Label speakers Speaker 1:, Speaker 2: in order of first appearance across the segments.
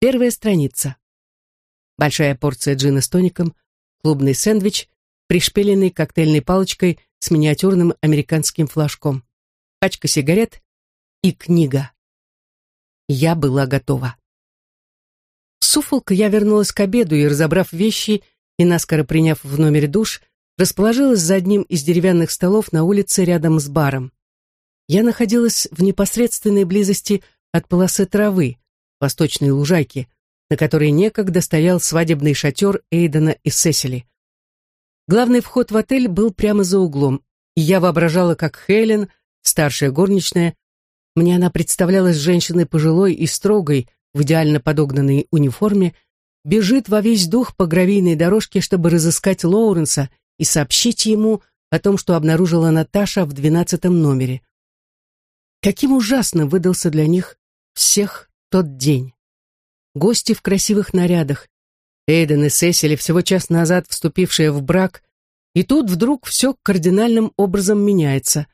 Speaker 1: Первая страница. Большая порция джина с тоником, клубный сэндвич, пришпиленный коктейльной палочкой с миниатюрным американским флажком, пачка сигарет и книга. Я была готова. В Суфолк я вернулась к обеду и, разобрав вещи и наскоро приняв в номере душ, расположилась за одним из деревянных столов на улице рядом с баром. Я находилась в непосредственной близости от полосы травы, восточной лужайки, на которой некогда стоял свадебный шатер Эйдена и Сесили. Главный вход в отель был прямо за углом, и я воображала, как Хелен, старшая горничная, мне она представлялась женщиной пожилой и строгой, в идеально подогнанной униформе, бежит во весь дух по гравийной дорожке, чтобы разыскать Лоуренса и сообщить ему о том, что обнаружила Наташа в двенадцатом номере. Каким ужасным выдался для них всех тот день. Гости в красивых нарядах, Эйден и Сесили, всего час назад вступившие в брак, и тут вдруг все кардинальным образом меняется.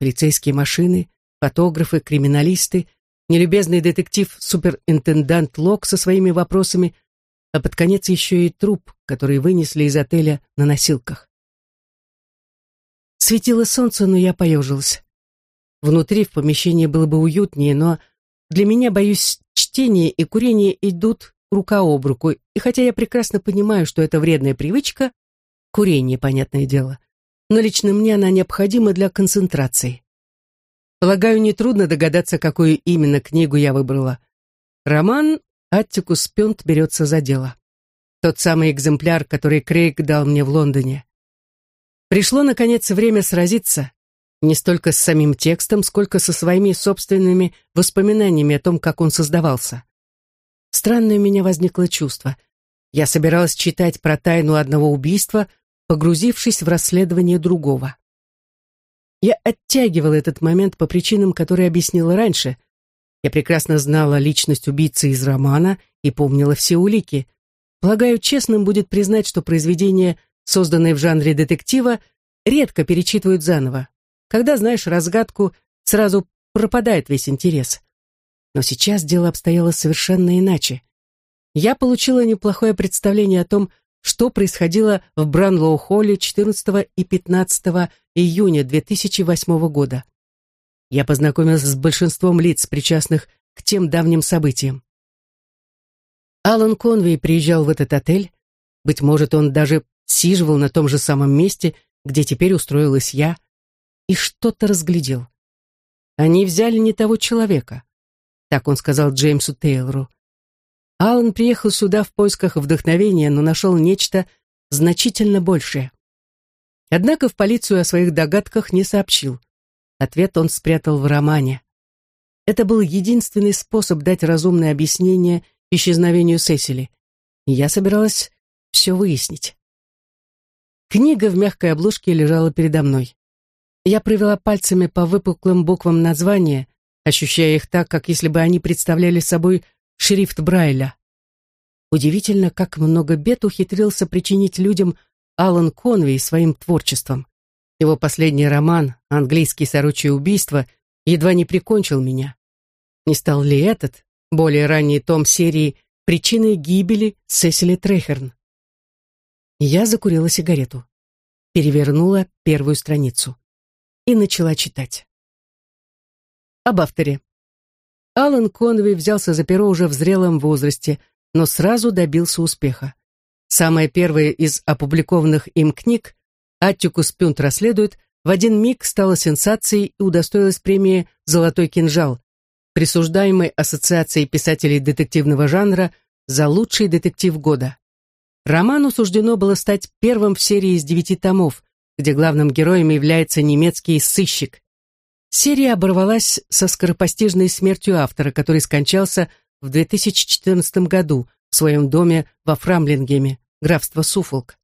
Speaker 1: Полицейские машины, фотографы, криминалисты, нелюбезный детектив-суперинтендант Лок со своими вопросами, а под конец еще и труп, который вынесли из отеля на носилках. Светило солнце, но я поежилась. Внутри в помещении было бы уютнее, но для меня, боюсь, чтение и курение идут рука об руку, и хотя я прекрасно понимаю, что это вредная привычка, курение, понятное дело, но лично мне она необходима для концентрации. Полагаю, нетрудно догадаться, какую именно книгу я выбрала. Роман «Аттикус Пюнт берется за дело». Тот самый экземпляр, который Крейг дал мне в Лондоне. Пришло, наконец, время сразиться, не столько с самим текстом, сколько со своими собственными воспоминаниями о том, как он создавался. Странное у меня возникло чувство. Я собиралась читать про тайну одного убийства, погрузившись в расследование другого. Я оттягивала этот момент по причинам, которые объяснила раньше. Я прекрасно знала личность убийцы из романа и помнила все улики. Полагаю, честным будет признать, что произведения, созданные в жанре детектива, редко перечитывают заново. Когда знаешь разгадку, сразу пропадает весь интерес. Но сейчас дело обстояло совершенно иначе. Я получила неплохое представление о том, что происходило в Бранлоу-холле 14 и 15 июня 2008 года. Я познакомилась с большинством лиц, причастных к тем давним событиям. Алан Конвей приезжал в этот отель. Быть может, он даже сиживал на том же самом месте, где теперь устроилась я и что-то разглядел. Они взяли не того человека. Так он сказал Джеймсу Тейлору. Алан приехал сюда в поисках вдохновения, но нашел нечто значительно большее. Однако в полицию о своих догадках не сообщил. Ответ он спрятал в романе. Это был единственный способ дать разумное объяснение исчезновению Сесили. Я собиралась все выяснить. Книга в мягкой обложке лежала передо мной. Я провела пальцами по выпуклым буквам названия, ощущая их так, как если бы они представляли собой шрифт Брайля. Удивительно, как много бед ухитрился причинить людям Алан Конвей своим творчеством. Его последний роман «Английские сорочье убийства» едва не прикончил меня. Не стал ли этот, более ранний том серии, причиной гибели Сесили Трехерн? Я закурила сигарету, перевернула первую страницу и начала читать. Об авторе. Алан Конвей взялся за перо уже в зрелом возрасте, но сразу добился успеха. Самая первая из опубликованных им книг «Аттикус Пюнт расследует» в один миг стала сенсацией и удостоилась премии «Золотой кинжал», присуждаемой Ассоциацией писателей детективного жанра за лучший детектив года. Роману суждено было стать первым в серии из девяти томов, где главным героем является немецкий сыщик. Серия оборвалась со скоропостижной смертью автора, который скончался в 2014 году в своем доме во Фрамлингеме, графство Суфолк.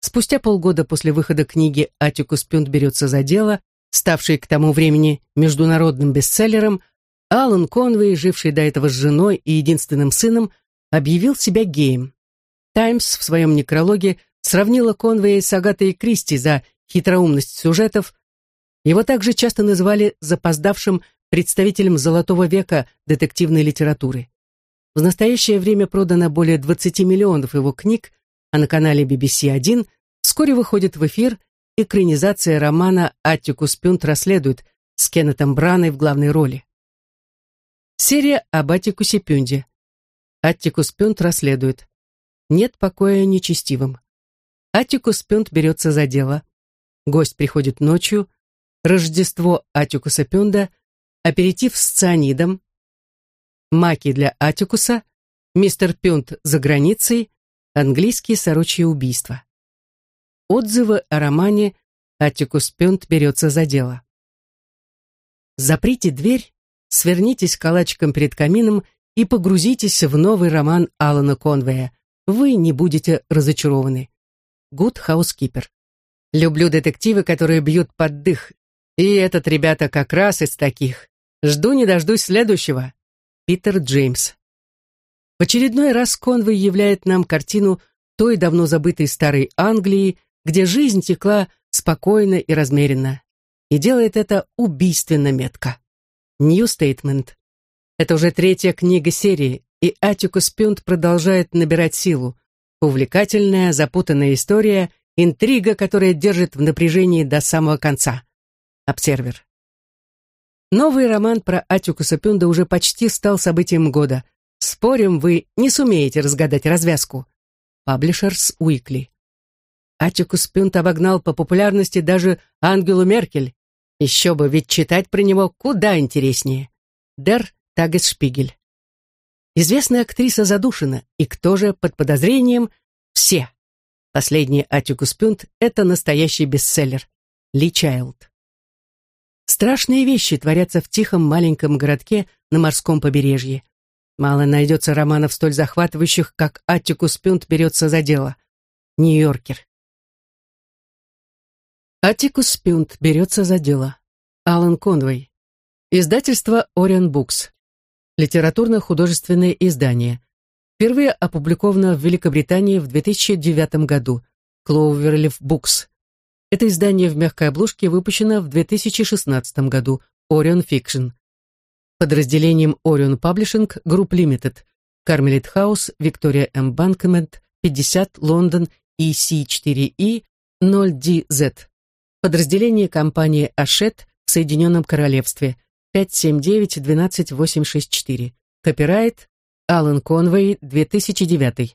Speaker 1: Спустя полгода после выхода книги «Атикус Пюнт берется за дело», ставшей к тому времени международным бестселлером, Алан Конвей, живший до этого с женой и единственным сыном, объявил себя геем. «Таймс» в своем некрологе сравнила Конвея с Агатой Кристи за хитроумность сюжетов. Его также часто называли запоздавшим представителем золотого века детективной литературы. В настоящее время продано более 20 миллионов его книг, а на канале BBC 1 вскоре выходит в эфир экранизация романа «Аттикус Пюнт расследует» с Кеннетом Браной в главной роли. Серия об Аттикусе Пюнде. Аттикус Пюнт расследует. Нет покоя нечестивым. Аттикус Пюнт берется за дело. Гость приходит ночью. Рождество Аттикуса Пюнда. Аперитив с цианидом. Маки для Аттикуса. Мистер Пюнт за границей. Английские сорочьи убийства. Отзывы о романе «Аттикус Пюнт берется за дело». Заприте дверь, свернитесь калачиком перед камином и погрузитесь в новый роман Алана Конвея. Вы не будете разочарованы. Good Housekeeper. Люблю детективы, которые бьют под дых. И этот, ребята, как раз из таких. Жду не дождусь следующего. Питер Джеймс. В очередной раз Конвей являет нам картину той давно забытой старой Англии, где жизнь текла спокойно и размеренно. И делает это убийственно метко. New Statement. Это уже третья книга серии, и Атикус Пюнт продолжает набирать силу. Увлекательная, запутанная история, интрига, которая держит в напряжении до самого конца. Обсервер. Новый роман про Атикуса Пюнда уже почти стал событием года. Спорим, вы не сумеете разгадать развязку. Publishers Weekly. Атикус Пюнт обогнал по популярности даже Ангелу Меркель. Еще бы, ведь читать про него куда интереснее. Дер Тагесшпигель. Известная актриса задушена, и кто же под подозрением? Все. Последний Атикус Пюнт — это настоящий бестселлер. Ли Чайлд. Страшные вещи творятся в тихом маленьком городке на морском побережье. Мало найдется романов столь захватывающих, как Аттикус Пюнт берется за дело. Нью-Йоркер. Атикус Пюнт берется за дело. Алан Конвей. Издательство Орион Букс. Литературно-художественное издание. Впервые опубликовано в Великобритании в 2009 году. Клоуверлиф Букс. Это издание в мягкой обложке выпущено в 2016 году. Орион Fiction. Подразделением Orion Publishing Group Limited. Кармелит Хаус, Виктория М. Банкмент, 50, Лондон, EC4E, 0DZ подразделение компании «Ашет» в Соединенном Королевстве, 579-12864. Копирайт Алан Конвей, 2009.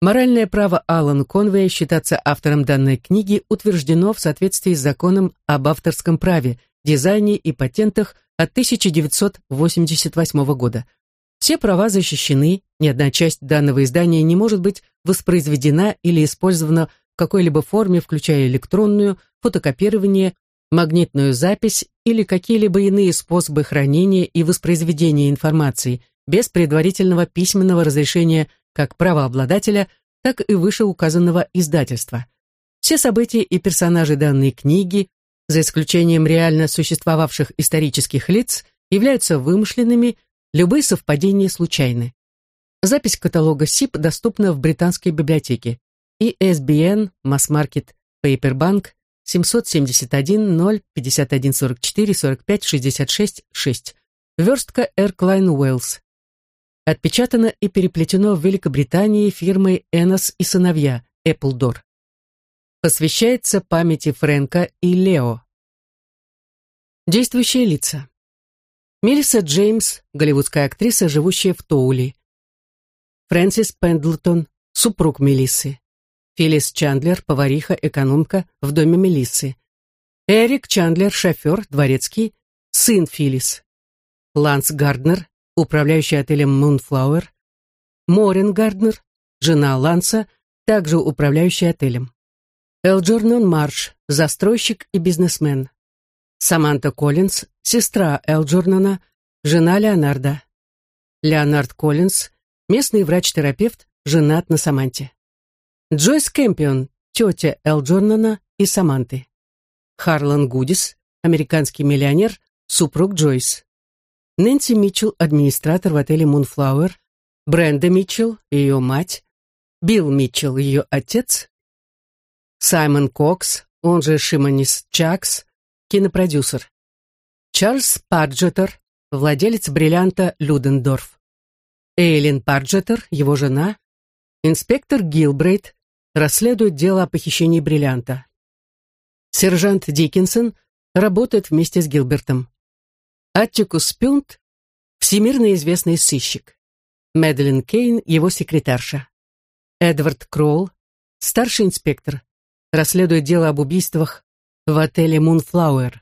Speaker 1: Моральное право Алан Конвея считаться автором данной книги утверждено в соответствии с законом об авторском праве, дизайне и патентах от 1988 года. Все права защищены, ни одна часть данного издания не может быть воспроизведена или использована в какой-либо форме, включая электронную, фотокопирование, магнитную запись или какие-либо иные способы хранения и воспроизведения информации без предварительного письменного разрешения как правообладателя, так и вышеуказанного издательства. Все события и персонажи данной книги, за исключением реально существовавших исторических лиц, являются вымышленными, любые совпадения случайны. Запись каталога СИП доступна в британской библиотеке. ISBN, масс-маркет, Paperbank 771 0 51 44 45 66 6. Верстка Эрклайн Уэллс. Отпечатано и переплетено в Великобритании фирмой Энос и сыновья Эпплдор. Посвящается памяти Фрэнка и Лео. Действующие лица. Мелисса Джеймс, голливудская актриса, живущая в Тоули. Фрэнсис Пендлтон, супруг Мелиссы. Филлис Чандлер, повариха, экономка в доме Мелиссы. Эрик Чандлер, шофер, дворецкий, сын Филлис. Ланс Гарднер, управляющий отелем Moonflower. Морин Гарднер, жена Ланса, также управляющий отелем. Элджорнон Марш, застройщик и бизнесмен. Саманта Коллинз, сестра Элджорнона, жена Леонарда. Леонард Коллинз, местный врач-терапевт, женат на Саманте. Джойс Кэмпион, тетя Эл Джорнана и Саманты. Харлан Гудис, американский миллионер, супруг Джойс. Нэнси Митчелл, администратор в отеле Moonflower. Бренда Митчелл, ее мать. Билл Митчелл, ее отец. Саймон Кокс, он же Шимонис Чакс, кинопродюсер. Чарльз Паджеттер, владелец бриллианта Людендорф. Эйлин Парджеттер, его жена, инспектор Гилбрейт, расследует дело о похищении бриллианта. Сержант Диккенсон работает вместе с Гилбертом. Аттикус Пюнт – всемирно известный сыщик. Мэдалин Кейн – его секретарша. Эдвард Кроул – старший инспектор, расследует дело об убийствах в отеле Мунфлауэр.